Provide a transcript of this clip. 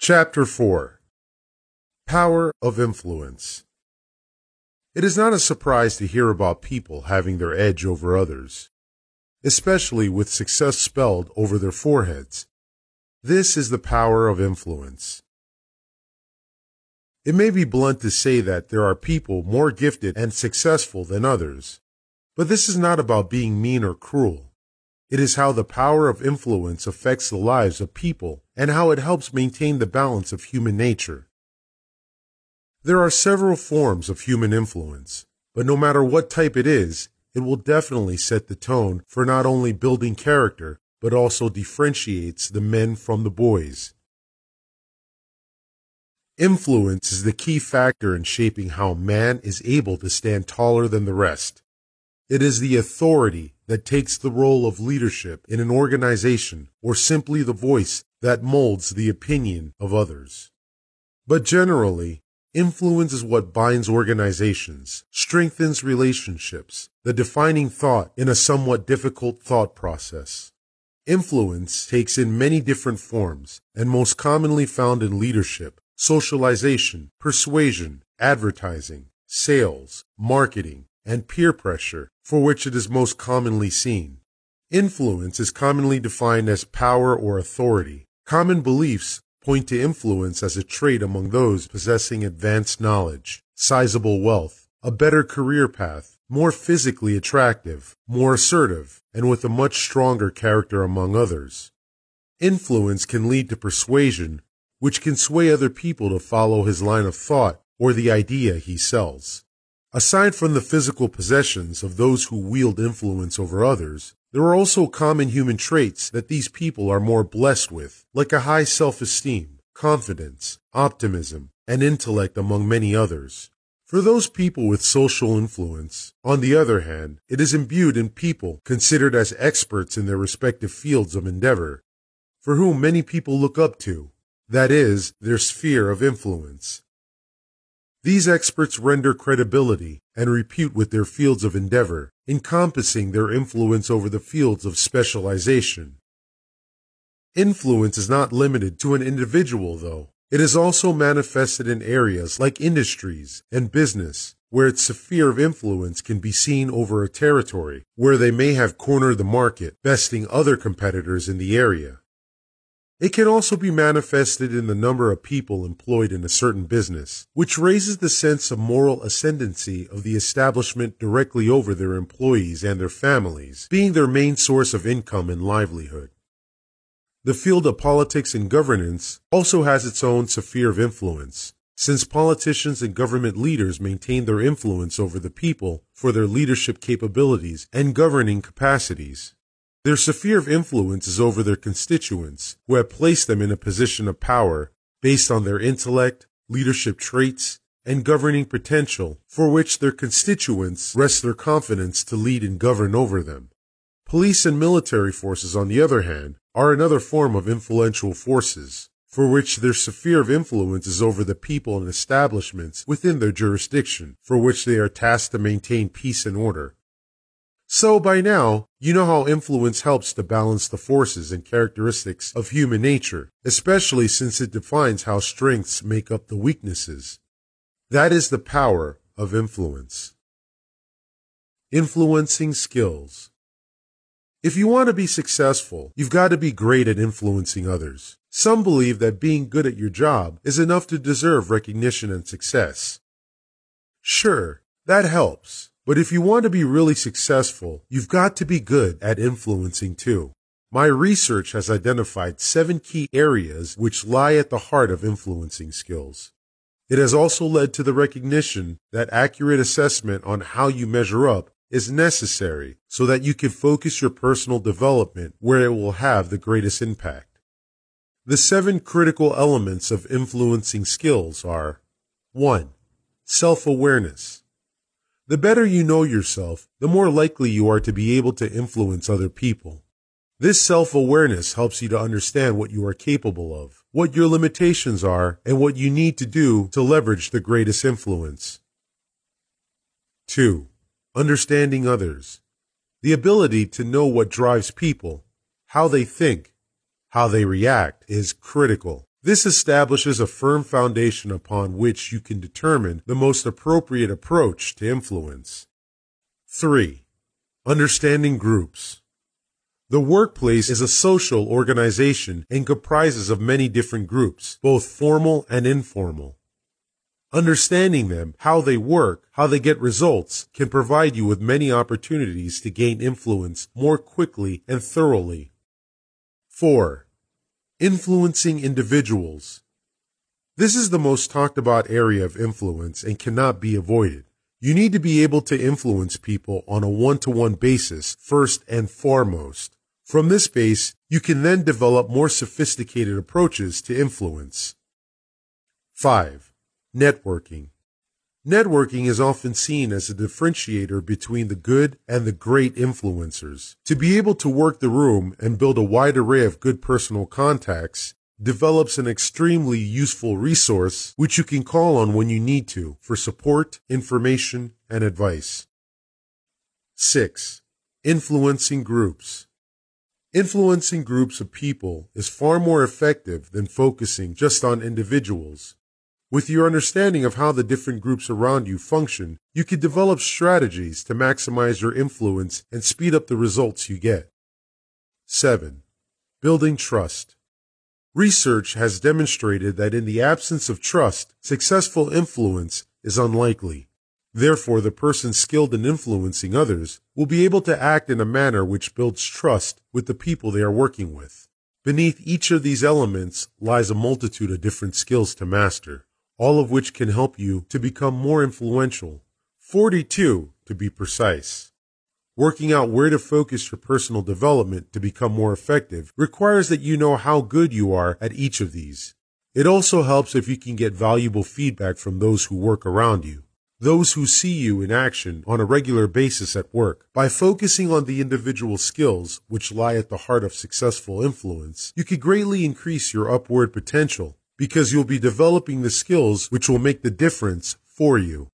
Chapter 4 Power of Influence It is not a surprise to hear about people having their edge over others, especially with success spelled over their foreheads. This is the power of influence. It may be blunt to say that there are people more gifted and successful than others, but this is not about being mean or cruel. It is how the power of influence affects the lives of people and how it helps maintain the balance of human nature. There are several forms of human influence, but no matter what type it is, it will definitely set the tone for not only building character, but also differentiates the men from the boys. Influence is the key factor in shaping how man is able to stand taller than the rest. It is the authority that takes the role of leadership in an organization or simply the voice that molds the opinion of others. But generally, influence is what binds organizations, strengthens relationships, the defining thought in a somewhat difficult thought process. Influence takes in many different forms and most commonly found in leadership, socialization, persuasion, advertising, sales, marketing, and peer pressure, for which it is most commonly seen. Influence is commonly defined as power or authority. Common beliefs point to influence as a trait among those possessing advanced knowledge, sizable wealth, a better career path, more physically attractive, more assertive, and with a much stronger character among others. Influence can lead to persuasion which can sway other people to follow his line of thought or the idea he sells. Aside from the physical possessions of those who wield influence over others, there are also common human traits that these people are more blessed with, like a high self-esteem, confidence, optimism, and intellect among many others. For those people with social influence, on the other hand, it is imbued in people considered as experts in their respective fields of endeavor, for whom many people look up to that is, their sphere of influence. These experts render credibility and repute with their fields of endeavor, encompassing their influence over the fields of specialization. Influence is not limited to an individual, though. It is also manifested in areas like industries and business, where its sphere of influence can be seen over a territory where they may have cornered the market, besting other competitors in the area. It can also be manifested in the number of people employed in a certain business, which raises the sense of moral ascendancy of the establishment directly over their employees and their families, being their main source of income and livelihood. The field of politics and governance also has its own sphere of influence, since politicians and government leaders maintain their influence over the people for their leadership capabilities and governing capacities. Their sphere of influence is over their constituents, who have placed them in a position of power based on their intellect, leadership traits, and governing potential for which their constituents rest their confidence to lead and govern over them. Police and military forces, on the other hand, are another form of influential forces, for which their sphere of influence is over the people and establishments within their jurisdiction, for which they are tasked to maintain peace and order. So by now, you know how influence helps to balance the forces and characteristics of human nature, especially since it defines how strengths make up the weaknesses. That is the power of influence. Influencing skills. If you want to be successful, you've got to be great at influencing others. Some believe that being good at your job is enough to deserve recognition and success. Sure, that helps. But if you want to be really successful, you've got to be good at influencing too. My research has identified seven key areas which lie at the heart of influencing skills. It has also led to the recognition that accurate assessment on how you measure up is necessary so that you can focus your personal development where it will have the greatest impact. The seven critical elements of influencing skills are 1. Self-awareness. The better you know yourself, the more likely you are to be able to influence other people. This self-awareness helps you to understand what you are capable of, what your limitations are, and what you need to do to leverage the greatest influence. 2. Understanding others. The ability to know what drives people, how they think, how they react is critical. This establishes a firm foundation upon which you can determine the most appropriate approach to influence. 3. Understanding groups. The workplace is a social organization and comprises of many different groups, both formal and informal. Understanding them, how they work, how they get results, can provide you with many opportunities to gain influence more quickly and thoroughly. 4. Influencing individuals. This is the most talked about area of influence and cannot be avoided. You need to be able to influence people on a one-to-one basis first and foremost. From this base, you can then develop more sophisticated approaches to influence. 5. Networking. Networking is often seen as a differentiator between the good and the great influencers. To be able to work the room and build a wide array of good personal contacts develops an extremely useful resource which you can call on when you need to for support, information, and advice. 6. Influencing groups. Influencing groups of people is far more effective than focusing just on individuals. With your understanding of how the different groups around you function, you can develop strategies to maximize your influence and speed up the results you get. 7. Building trust. Research has demonstrated that in the absence of trust, successful influence is unlikely. Therefore, the person skilled in influencing others will be able to act in a manner which builds trust with the people they are working with. Beneath each of these elements lies a multitude of different skills to master all of which can help you to become more influential. 42 to be precise. Working out where to focus your personal development to become more effective requires that you know how good you are at each of these. It also helps if you can get valuable feedback from those who work around you, those who see you in action on a regular basis at work. By focusing on the individual skills which lie at the heart of successful influence, you can greatly increase your upward potential because you'll be developing the skills which will make the difference for you.